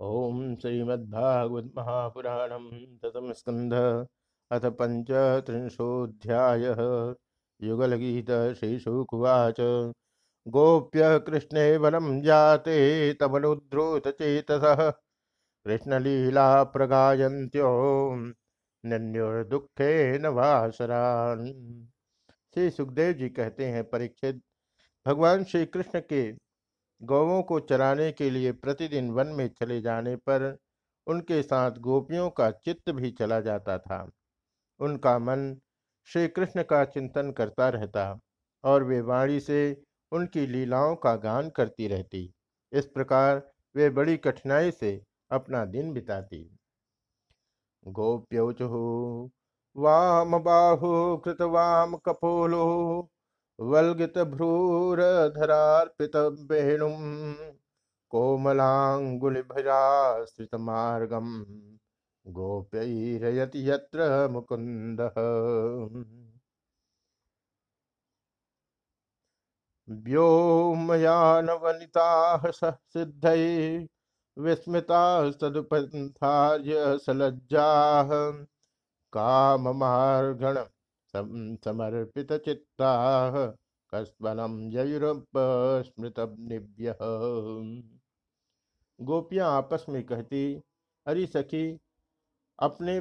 ओम श्रीमद्भागवत महापुराणम ततम स्कंध अथ पंचत्रिंशोऽध्याय युगलगीत श्रीशुकुवाच। गोप्य कृष्णे वनं जाते तमनुद्रोतचेतसः। कृष्णलीला प्रगायन्त्यो नन्योर्दुःखेन वासरान्। श्री सुखदेव जी कहते हैं, परीक्षित, भगवान श्री कृष्ण के गौवों को चराने के लिए प्रतिदिन वन में चले जाने पर उनके साथ गोपियों का चित्त भी चला जाता था। उनका मन श्री कृष्ण का चिंतन करता रहता और वे वाणी से उनकी लीलाओं का गान करती रहती। इस प्रकार वे बड़ी कठिनाई से अपना दिन बिताती। गोप्यौचु वाम बाहु कृत वाम कपोलो वल्गितभ्रूरधरार्पितवेणुं कोमलाङ्गुलिभयाश्रितमार्गं गोप्यैरयति यत्र मुकुन्दः। व्योमयानवनिताः सह सिद्धै विस्मितास्तदुपन्थार्य सलज्जाः काममार्गण समर्पित चित्ता कस्वनम ययुरस्मृत गोपियाँ आपस में कहती, अरे सखी, अपने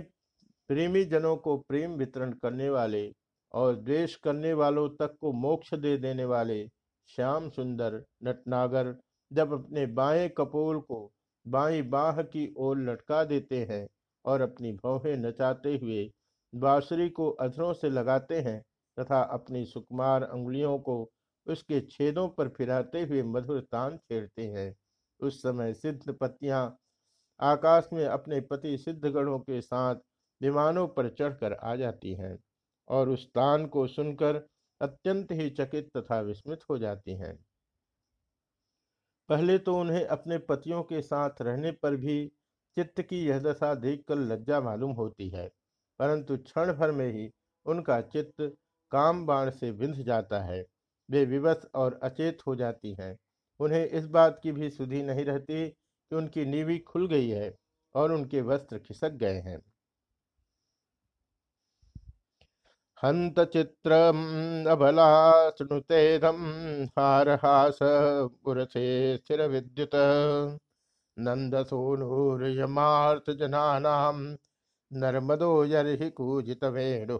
प्रेमी जनों को प्रेम वितरण करने वाले और द्वेष करने वालों तक को मोक्ष दे देने वाले श्याम सुंदर नटनागर जब अपने बाएँ कपोल को बाई बाह की ओर लटका देते हैं और अपनी भौहें नचाते हुए बांसुरी को अधरों से लगाते हैं तथा अपनी सुकुमार अंगुलियों को उसके छेदों पर फिराते हुए मधुर तान छेड़ते हैं। उस समय सिद्ध पत्तियाँ आकाश में अपने पति सिद्धगणों के साथ विमानों पर चढ़कर आ जाती हैं और उस तान को सुनकर अत्यंत ही चकित तथा विस्मित हो जाती हैं। पहले तो उन्हें अपने पतियों के साथ रहने पर भी चित्त की यह दशा देखकर लज्जा मालूम होती है। परंतु क्षण भर में ही उनका चित्त काम बाण से विंध जाता है। वे विवश और अचेत हो जाती हैं। उन्हें इस बात की भी सुधी नहीं रहती कि उनकी नीवी खुल गई है और उनके वस्त्र खिसक गए हैं। हंत चित्र अबला शृणुतेदम हारहास पुरसे स्थिर विद्युत नंद सोनूर्यमार्थ जनानाम नर्मदो यर्हि कूजित वेणु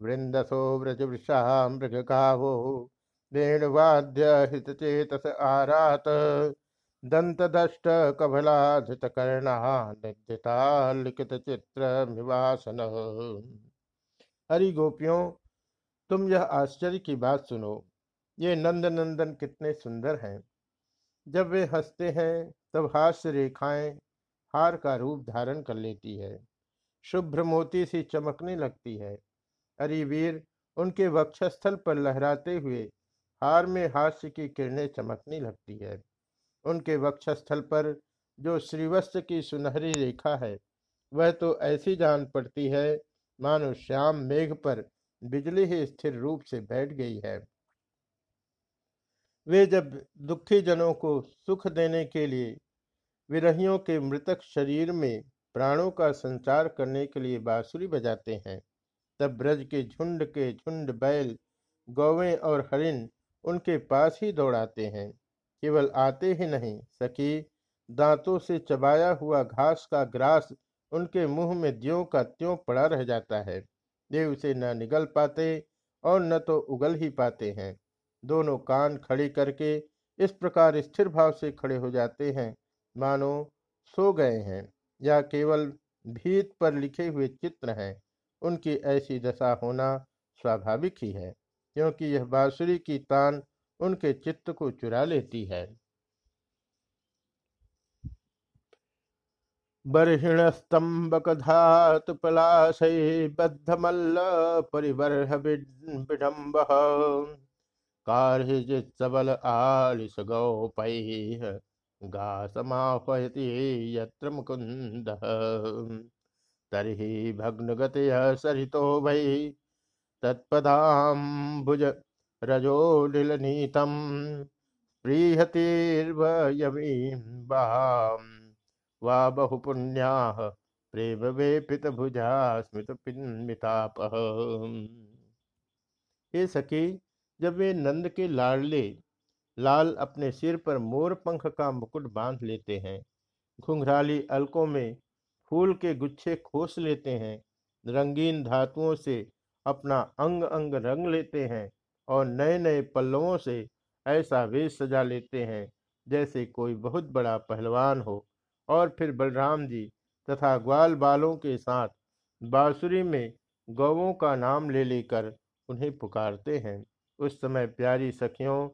वृंदसो व्रजवृषा मृगकावो वेणुवाद्य हितचेतस आरात। दंतदष्ट कभलाधितकर्णा निद्यता लिखित चित्र निवासन हरि गोपियों तुम यह आश्चर्य की बात सुनो। ये नंद नंदन कितने सुंदर हैं। जब वे हँसते हैं, तब हास्य रेखाएँ हार का रूप धारण कर लेती है। शुभ्र मोती सी चमकने लगती है। अरे वीर, उनके वक्षस्थल पर लहराते हुए हार में हास्य की किरणें चमकने लगती है। उनके वक्षस्थल पर जो श्रीवस्त्र की सुनहरी रेखा है, वह तो ऐसी जान पड़ती है, मानो श्याम मेघ पर बिजली ही स्थिर रूप से बैठ गई है। वे जब दुखी जनों को सुख देने के लिए विरहियों के मृतक शरीर में प्राणों का संचार करने के लिए बांसुरी बजाते हैं। तब ब्रज के झुंड के झुंड बैल, गौवें और हरिण उनके पास ही दौड़ाते हैं। केवल आते ही नहीं, सखी, दांतों से चबाया हुआ घास का ग्रास उनके मुँह में द्यो का त्यों पड़ा रह जाता है। वे उसे न निगल पाते और न तो उगल ही पाते हैं। दोनों कान खड़ी करके इस प्रकार स्थिर भाव से खड़े हो जाते हैं। मानो सो गए हैं या केवल भीत पर लिखे हुए चित्र हैं, उनकी ऐसी दशा होना स्वाभाविक ही है, क्योंकि यह बांसुरी की तान उनके चित्त को चुरा लेती है। बर्हिण स्तंभक धातु पलाशय बद्धमल्ल परिवर्ह विडम्ब कार्जित सबल आलिस गौपै गा समाह्वयति यत्र मुकुन्दः। तर्हि भग्नगतयः सरितो वै। तत्पदाम्बुज रजोलिलनीतं प्रीहतिर्वयमीं वा बहुपुण्या प्रेम वेपित भुजा स्मित पिताप हे सखी, जब वे नंद के लाडले लाल अपने सिर पर मोर पंख का मुकुट बाँध लेते हैं। घुंघराली अलकों में फूल के गुच्छे खोस लेते हैं। रंगीन धातुओं से अपना अंग अंग रंग लेते हैं और नए नए पल्लवों से ऐसा वेश सजा लेते हैं जैसे कोई बहुत बड़ा पहलवान हो। और फिर बलराम जी तथा ग्वाल बालों के साथ बांसुरी में गौवों का नाम ले लेकर उन्हें पुकारते हैं। उस समय प्यारी सखियों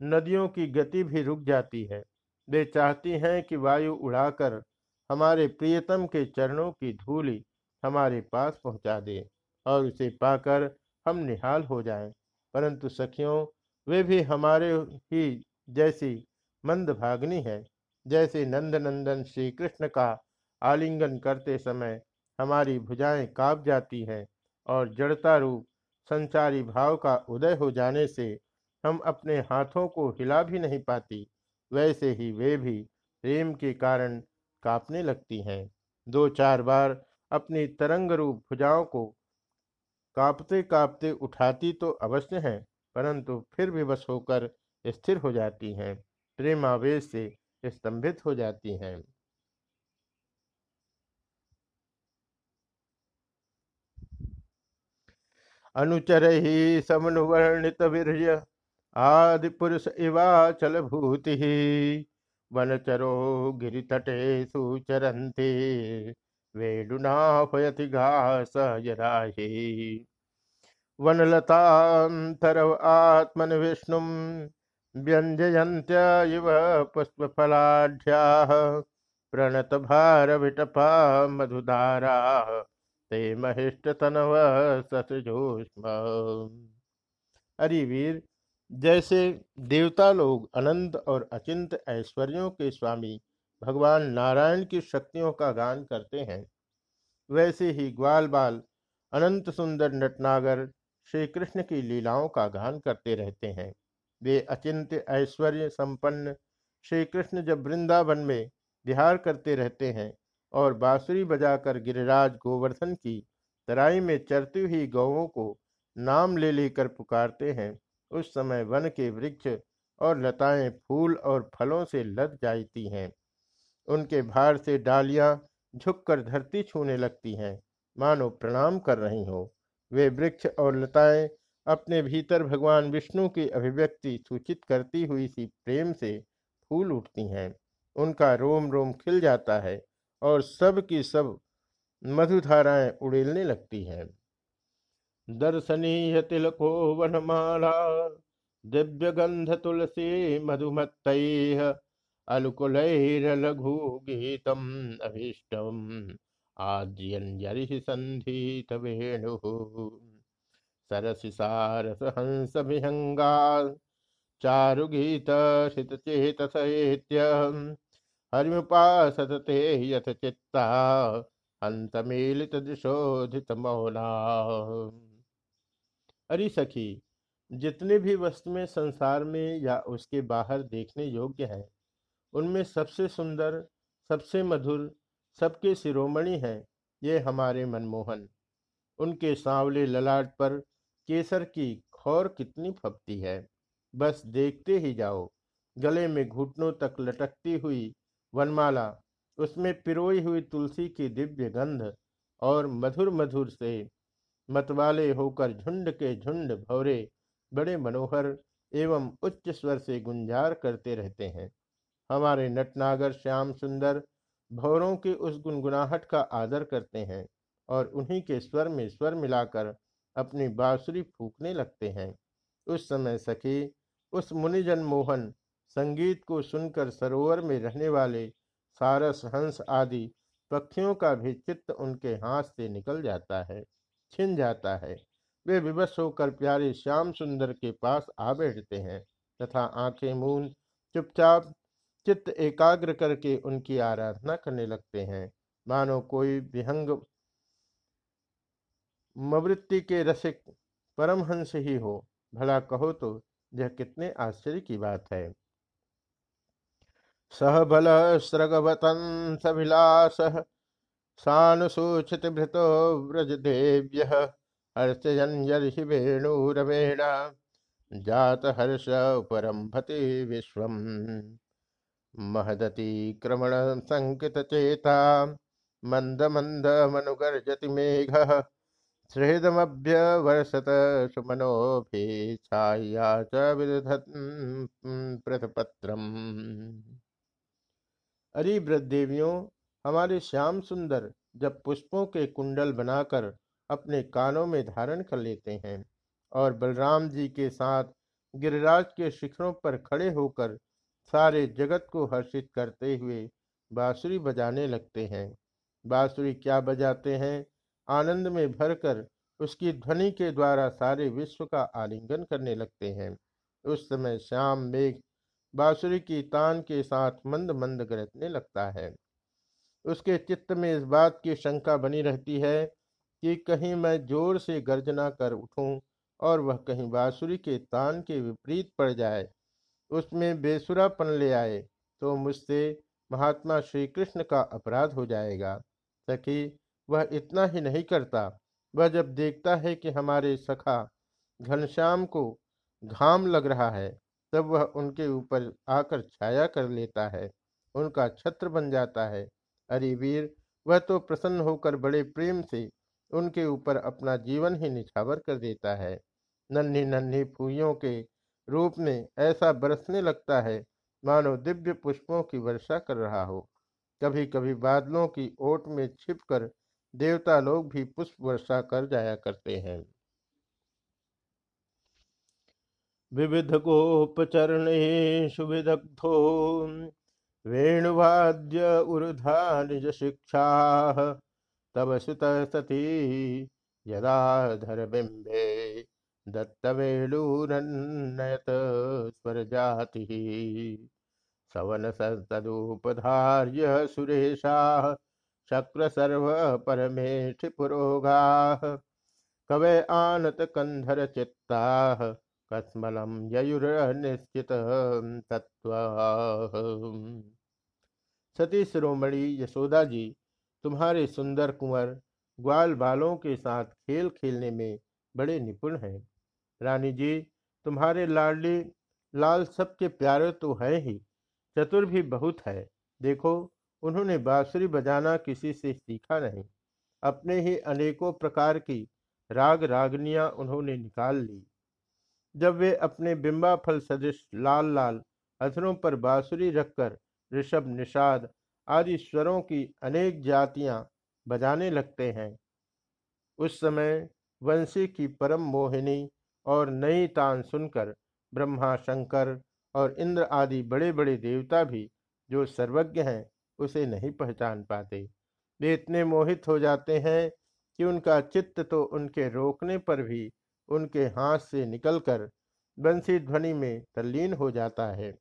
नदियों की गति भी रुक जाती है वे चाहती हैं कि वायु उड़ाकर हमारे प्रियतम के चरणों की धूली हमारे पास पहुँचा दे और उसे पाकर हम निहाल हो जाएँ। परंतु सखियों, वे भी हमारे ही जैसी मंद भागनी है, जैसे नंद नंदन श्री कृष्ण का आलिंगन करते समय हमारी भुजाएँ काँप जाती हैं और जड़ता रूप संचारी भाव का उदय हो जाने से हम अपने हाथों को हिला भी नहीं पाती, वैसे ही वे भी प्रेम के कारण कांपने लगती हैं। दो चार बार अपनी तरंग रूप भुजाओं को कांपते कांपते उठाती तो अवश्य हैं, परंतु फिर विवश होकर स्थिर हो जाती हैं प्रेम आवेश से स्तंभित हो जाती हैं। अनुचर ही समनुवर्णित वीर्य आदि पुरुष इवाचल भूति वनचरो गिरितटे सुचरन्ति वेणुनापयति घास यराहि। वनलतान्तरव आत्मन विष्णुं व्यञ्जयन्त्य इव पुष्पफलाढ्याः, प्रणतभारविटपा मधुधाराः, ते महिष्टतनव सतजोष्म अरे वीर जैसे देवता लोग अनंत और अचिंत ऐश्वर्यों के स्वामी भगवान नारायण की शक्तियों का गान करते हैं। वैसे ही ग्वाल बाल अनंत सुंदर नटनागर श्री कृष्ण की लीलाओं का गान करते रहते हैं। वे अचिंत ऐश्वर्य संपन्न श्री कृष्ण जब वृंदावन में विहार करते रहते हैं और बांसुरी बजाकर गिरिराज गोवर्धन की तराई में चरती हुई गौों को नाम ले लेकर पुकारते हैं उस समय वन के वृक्ष और लताएँ फूल और फलों से लद जाती हैं। उनके भार से डालियाँ झुककर धरती छूने लगती हैं। मानो प्रणाम कर रही हो। वे वृक्ष और लताएँ अपने भीतर भगवान विष्णु की अभिव्यक्ति सूचित करती हुई सी प्रेम से फूल उठती हैं। उनका रोम रोम खिल जाता है और सब की सब मधुधाराएँ उड़ेलने लगती हैं। दर्शनीय तिलको वनमाला दिव्य गंध तुलसी मधुमत्त अलकुलैरलघु गीतम अभीष्टम। आद्यंजरि संधीत वेणु। सरसि सारस हंस विहंगा चारुगीत शितचेत सहेत्य हरिमुपासत ते यथ चित्ता हंसमीलित दिशोधित मौना अरे सखी, जितने भी वस्तुएँ संसार में या उसके बाहर देखने योग्य हैं, उनमें सबसे सुंदर, सबसे मधुर, सबके शिरोमणि हैं, ये हमारे मनमोहन। उनके सांवले ललाट पर केसर की खौर कितनी फपती है। बस देखते ही जाओ, गले में घुटनों तक लटकती हुई वनमाला, उसमें पिरोई हुई तुलसी की दिव्य गंध और मधुर मधुर से मतवाले होकर झुंड के झुंड भौरे बड़े मनोहर एवं उच्च स्वर से गुंजार करते रहते हैं। हमारे नटनागर श्याम सुंदर भौरों की उस गुनगुनाहट का आदर करते हैं और उन्हीं के स्वर में स्वर मिलाकर अपनी बांसुरी फूकने लगते हैं। उस समय सखी, उस मुनिजन मोहन संगीत को सुनकर सरोवर में रहने वाले सारस, हंस आदि पक्षियों का भी चित्त उनके हाथ से निकल जाता है। छिन जाता है। वे विवश होकर प्यारे श्याम सुंदर के पास आ बैठते हैं तथा आँखें मूंद चुपचाप चित्त एकाग्र करके उनकी आराधना करने लगते हैं। मानो कोई विहंग मवृत्ति के रसिक परमहंस ही हो। भला कहो तो यह कितने आश्चर्य की बात है। सह बल सृगवतंसभिलास सानुसूचित भृतो व्रजदेव्य हर्षयन यदि वेणुरवेण जात हर्ष परम्भति विश्व महदति क्रमण संकित चेता। मंद मंद मनुगर्जति मेघ। सृहदमभ्यवर्षत सुमनोभि छाया च विदधत प्रतपत्रम अरे देवियों हमारे श्याम सुंदर जब पुष्पों के कुंडल बनाकर अपने कानों में धारण कर लेते हैं और बलराम जी के साथ गिरिराज के शिखरों पर खड़े होकर सारे जगत को हर्षित करते हुए बांसुरी बजाने लगते हैं। बांसुरी क्या बजाते हैं? आनंद में भरकर उसकी ध्वनि के द्वारा सारे विश्व का आलिंगन करने लगते हैं। उस समय श्याम मेघ बांसुरी की तान के साथ मंद मंद गरजने लगता है। उसके चित्त में इस बात की शंका बनी रहती है कि कहीं मैं ज़ोर से गर्जना कर उठूं और वह कहीं बांसुरी के तान के विपरीत पड़ जाए, उसमें बेसुरापन ले आए तो मुझसे महात्मा श्री कृष्ण का अपराध हो जाएगा। सखी, वह इतना ही नहीं करता। वह जब देखता है कि हमारे सखा घनश्याम को घाम लग रहा है, तब वह उनके ऊपर आकर छाया कर लेता है, उनका छत्र बन जाता है। अरे वीर वह तो प्रसन्न होकर बड़े प्रेम से उनके ऊपर अपना जीवन ही निछावर कर देता है। नन्ही नन्ही फूलों के रूप में ऐसा बरसने लगता है, मानो दिव्य पुष्पों की वर्षा कर रहा हो। कभी कभी बादलों की ओट में छिपकर देवता लोग भी पुष्प वर्षा कर जाया करते हैं। विविध गोपचरणेशु विदग्धो वेणुवाद्य उर्धा निज शिक्षा तब सुत सती यदा धरबिंबे दत्तवेणुरन्नयत स्वरजाति। सवन सदुपधार्य सुरेशा शक्र सर्व परमेष्ठि पुरोगा कवे आनत कंधर चित्ता कस्मलम ययुर निश्चित तत्व सती शिरोमणि यशोदा जी तुम्हारे सुंदर कुंवर ग्वाल बालों के साथ खेल खेलने में बड़े निपुण हैं। रानी जी तुम्हारे लाडली, लाल सबके प्यारे तो है ही, चतुर भी बहुत है। देखो, उन्होंने बांसुरी बजाना किसी से सीखा नहीं। अपने ही अनेकों प्रकार की राग रागनियाँ उन्होंने निकाल ली। जब वे अपने बिंबा फल सदृश लाल लाल अधरों पर बांसुरी रखकर ऋषभ, निषाद आदि स्वरों की अनेक जातियाँ बजाने लगते हैं। उस समय वंशी की परम मोहिनी और नई तान सुनकर ब्रह्मा, शंकर और इंद्र आदि बड़े बड़े देवता भी जो सर्वज्ञ हैं, उसे नहीं पहचान पाते। वे इतने मोहित हो जाते हैं कि उनका चित्त तो उनके रोकने पर भी उनके हाथ से निकलकर बंसी ध्वनि में तल्लीन हो जाता है।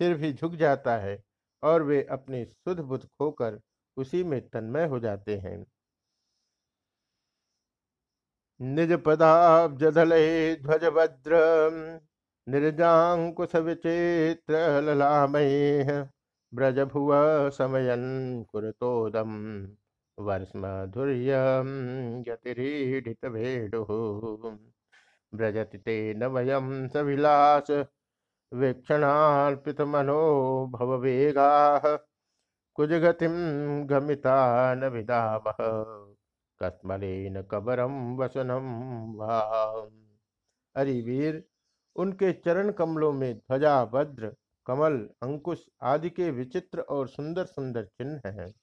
सिर भी झुक जाता है और वे अपने सुध बुध खोकर उसी में तन्मय हो जाते हैं। निज पदाब्जल ध्वज भद्र निर्जाकुश विचित्र ललामय ब्रज भुव समयन कुरतोदम वर्ष्मधुर्यम गतिरीडित भेडु व्रजति तेन वयं सविलास वीक्षणार्पित मनोभववेगाः कुजगतिं गमिता न विदामः, कस्मलेन कबरम वसनम अरे वीर, उनके चरण कमलों में ध्वजा, वज्र, कमल, अंकुश आदि के विचित्र और सुंदर सुंदर चिन्ह हैं।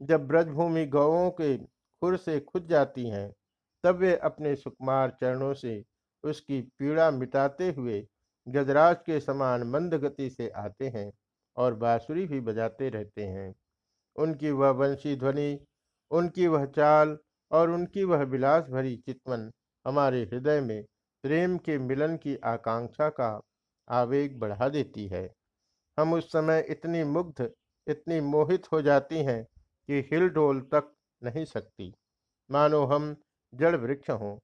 जब ब्रजभूमि गौों के खुर से खुद जाती हैं तब वे अपने सुकुमार चरणों से उसकी पीड़ा मिटाते हुए गजराज के समान मंद गति से आते हैं और बांसुरी भी बजाते रहते हैं। उनकी वह वंशी ध्वनि, उनकी वह चाल और उनकी वह विलास भरी चितवन हमारे हृदय में प्रेम के मिलन की आकांक्षा का आवेग बढ़ा देती है। हम उस समय इतनी मुग्ध, इतनी मोहित हो जाती हैं कि हिल डोल तक नहीं सकती। मानो हम जड़ वृक्ष हों।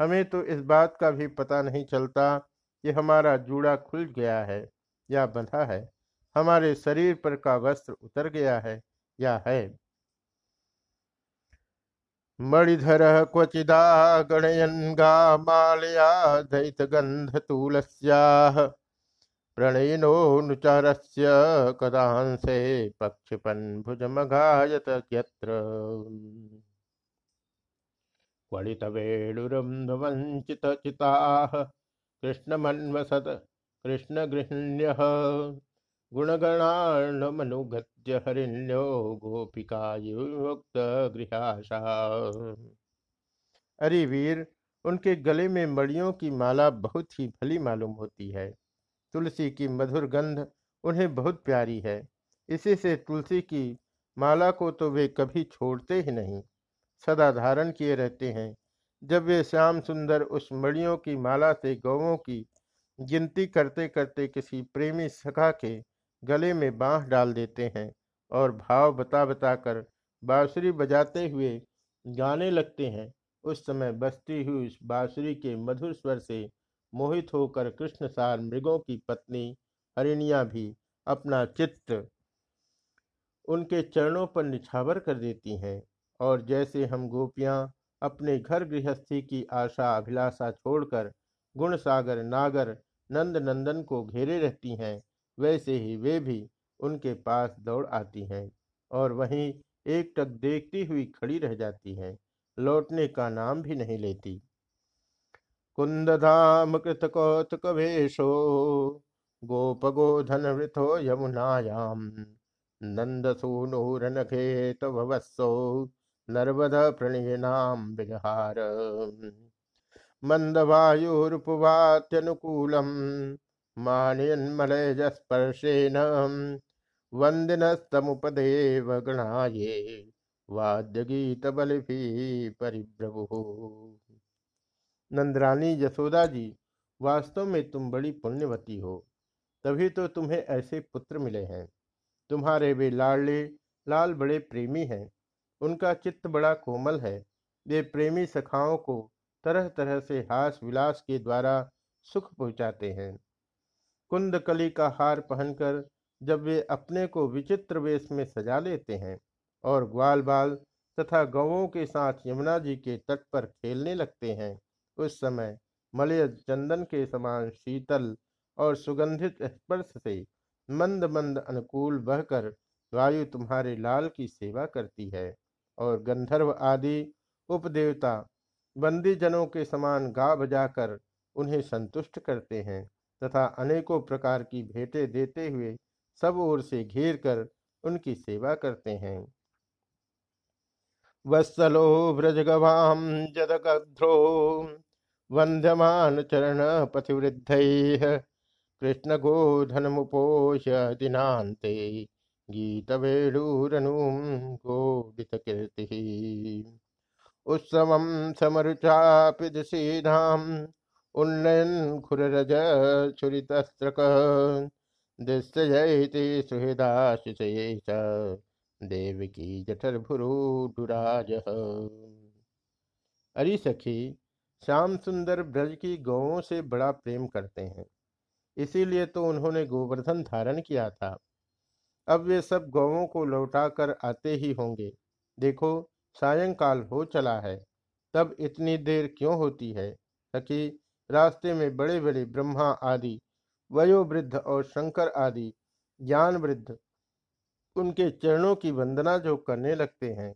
हमें तो इस बात का भी पता नहीं चलता कि हमारा जूड़ा खुल गया है या बंधा है। हमारे शरीर पर का वस्त्र उतर गया है या है। मणिधर क्वचिदा गणयन गा मालया दैत गंध तूलस्याह प्रणयिनोऽनुचारस्य कदांसे पक्षिपन् भुजमघायत यत्र। क्वलितवेणुरम्भवञ्चितचिताः कृष्णमन्वसत्, कृष्णगृहिण्यः। गुणगणार्णमनुगत्य हरिण्यो गोपिकायुक्तगृहाशा अरे वीर, उनके गले में मड़ियों की माला बहुत ही भली मालूम होती है। तुलसी की मधुर गंध उन्हें बहुत प्यारी है। इसी से तुलसी की माला को तो वे कभी छोड़ते ही नहीं। सदा धारण किए रहते हैं। जब वे श्याम सुंदर उस मड़ियों की माला से गौों की गिनती करते करते किसी प्रेमी सखा के गले में बांह डाल देते हैं और भाव बता बता कर बांसुरी बजाते हुए गाने लगते हैं, उस समय बसती हुई उस बांसुरी के मधुर स्वर से मोहित होकर कृष्ण सार मृगों की पत्नी हरिणिया भी अपना चित्त उनके चरणों पर निछावर कर देती हैं। और जैसे हम गोपियाँ अपने घर गृहस्थी की आशा अभिलाषा छोड़कर गुण सागर नागर नंद नंदन को घेरे रहती हैं, वैसे ही वे भी उनके पास दौड़ आती हैं और वहीं एक टक देखती हुई खड़ी रह जाती हैं, लौटने का नाम भी नहीं लेती। कुन्दधाम कृतकौतुकवेशो गोपगोधनवृथो यमुनायां नन्दसूनूरनखेतवत्सो नर्मद प्रणयनां विहार। मन्दवायुरुपवात्यनुकूलं मानयन्मलयजस्पर्शेन वन्दिनस्तमुपदेव गणाये वाद्यगीतबलिभिः परिभ्रभुः नंदरानी यशोदा जी, वास्तव में तुम बड़ी पुण्यवती हो, तभी तो तुम्हें ऐसे पुत्र मिले हैं। तुम्हारे वे लाडले, लाल बड़े प्रेमी हैं। उनका चित्त बड़ा कोमल है। वे प्रेमी सखाओं को तरह तरह से हास विलास के द्वारा सुख पहुँचाते हैं। कुंदकली का हार पहनकर जब वे अपने को विचित्र वेश में सजा लेते हैं और ग्वाल बाल तथा गवों के साथ यमुना जी के तट पर खेलने लगते हैं, उस समय मलय चंदन के समान शीतल और सुगंधित स्पर्श से मंद मंद अनुकूल बहकर वायु तुम्हारे लाल की सेवा करती है। और गंधर्व आदि उपदेवता बंदी जनों के समान गा बजाकर उन्हें संतुष्ट करते हैं तथा अनेकों प्रकार की भेंटें देते हुए सब ओर से घेर कर उनकी सेवा करते हैं। वत्सलो व्रजगवाम जदगध्रो वंद्यमान चरण पथिवृद्ध कृष्ण गोधनमुपोष दिनाते गीत वेणुरनुम गोडित कीर्ति उत्सव समरुचापि दिशीधाम उन्नयन खुररज छुरीतस्त्रक दृश्यति सुहृदाशिषये देवकी अरी सखी, श्याम सुंदर ब्रज की गौों से बड़ा प्रेम करते हैं। इसीलिए तो उन्होंने गोवर्धन धारण किया था। अब वे सब गौों को लौटाकर आते ही होंगे। देखो, सायंकाल हो चला है। तब इतनी देर क्यों होती है? सखी, रास्ते में बड़े बड़े ब्रह्मा आदि, वयोवृद्ध और शंकर आदि ज्ञान वृद्ध उनके चरणों की वंदना जो करने लगते हैं।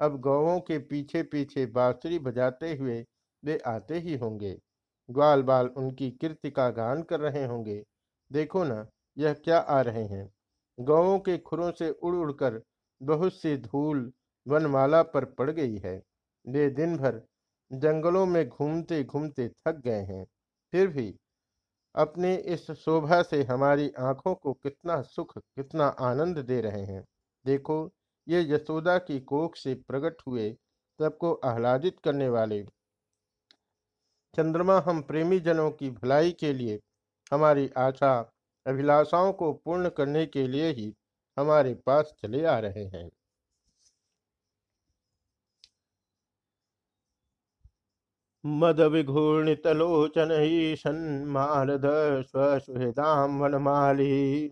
अब गौों के पीछे पीछे बांसुरी बजाते हुए वे आते ही होंगे। ग्वाल बाल उनकी कीर्ति का गान कर रहे होंगे। देखो ना, यह क्या आ रहे हैं। गौों के खुरों से उड़ उड़कर बहुत सी धूल वनमाला पर पड़ गई है। वे दिन भर जंगलों में घूमते घूमते थक गए हैं। फिर भी अपने इस शोभा से हमारी आँखों को कितना सुख, कितना आनंद दे रहे हैं। देखो, ये यशोदा की कोख से प्रकट हुए सबको आह्लादित करने वाले। चंद्रमा, हम प्रेमी जनों की भलाई के लिए हमारी आशा अभिलाषाओं को पूर्ण करने के लिए ही हमारे पास चले आ रहे हैं। मद विघूर्णितलोचन ही सन्मारद स्वसुहृदाम वनमाली।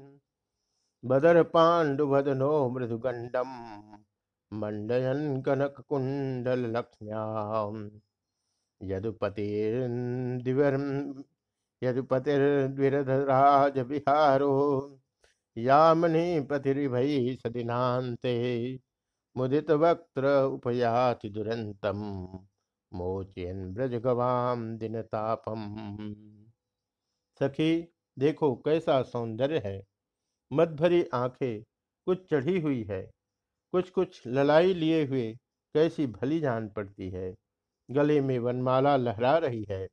बदर पाण्डुवदनो मृदुगण्डम् मण्डयन् कनककुण्डललक्ष्म्याम् यदुपतिर्दिवर् यदुपतिर्द्विरधराजविहारो यामनि पतिरिभै सदिनान्ते मुदितवक्त्र उपयाति दुरन्तम्, मोचयन ब्रज गवाम दिन तापम सखी, देखो कैसा सौंदर्य है। मत भरी आँखें कुछ चढ़ी हुई है। कुछ कुछ ललाई लिए हुए कैसी भली जान पड़ती है। गले में वनमाला लहरा रही है।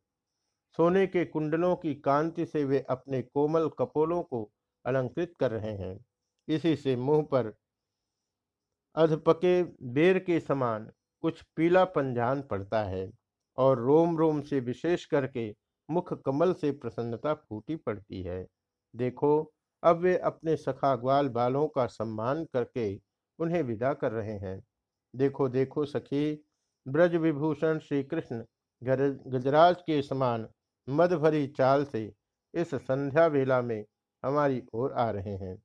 सोने के कुंडलों की कांति से वे अपने कोमल कपोलों को अलंकृत कर रहे हैं। इसी से मुँह पर अधपके बेर के समान कुछ पीलापन जान पड़ता है और रोम रोम से विशेष करके मुख कमल से प्रसन्नता फूटी पड़ती है। देखो, अब वे अपने सखा ग्वाल बालों का सम्मान करके उन्हें विदा कर रहे हैं। देखो देखो सखी ब्रज विभूषण श्री कृष्ण गजराज के समान मद भरी चाल से इस संध्या वेला में हमारी ओर आ रहे हैं।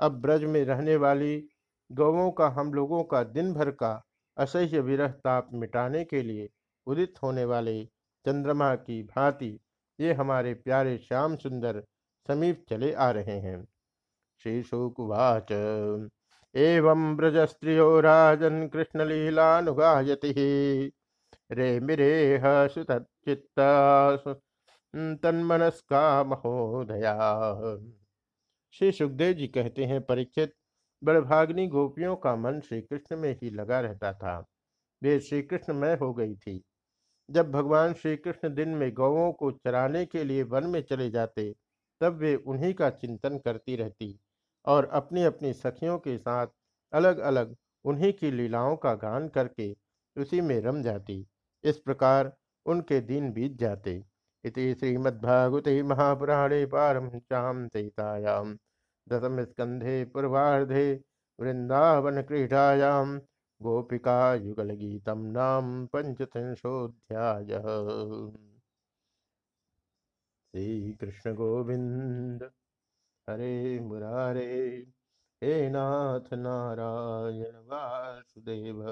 अब ब्रज में रहने वाली गौों का हम लोगों का दिन भर का असह्य विरह ताप मिटाने के लिए उदित होने वाले चंद्रमा की भांति ये हमारे प्यारे श्याम सुंदर समीप चले आ रहे हैं। श्री शुकुवाच एवं ब्रज स्त्रियो राजन कृष्णलीलानुगायति। रे मिरेह सुतचित्ता तन्मनस्का महोदया। श्री सुखदेव जी कहते हैं परीक्षित बड़भाग्नि गोपियों का मन श्री कृष्ण में ही लगा रहता था। वे श्री कृष्ण में हो गई थी। जब भगवान श्री कृष्ण दिन में गौों को चराने के लिए वन में चले जाते, तब वे उन्हीं का चिंतन करती रहती और अपनी अपनी सखियों के साथ अलग अलग उन्हीं की लीलाओं का गान करके उसी में रम जाती। इस प्रकार उनके दिन बीत जाते। इति श्रीमद्भागवते महापुराणे पारमश्याम सहितायाम दशम स्कंधे पूर्वाधे वृंदावन क्रीडायाम गोपिका युगल गीतम नाम पंचत्रिंशोध्याय श्री कृष्ण गोविंद हरे मुरारे, हे नाथ नारायण वासुदेव।